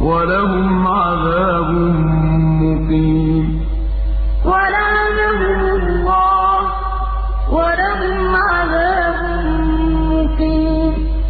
وَلَهُمْ عَذَابٌ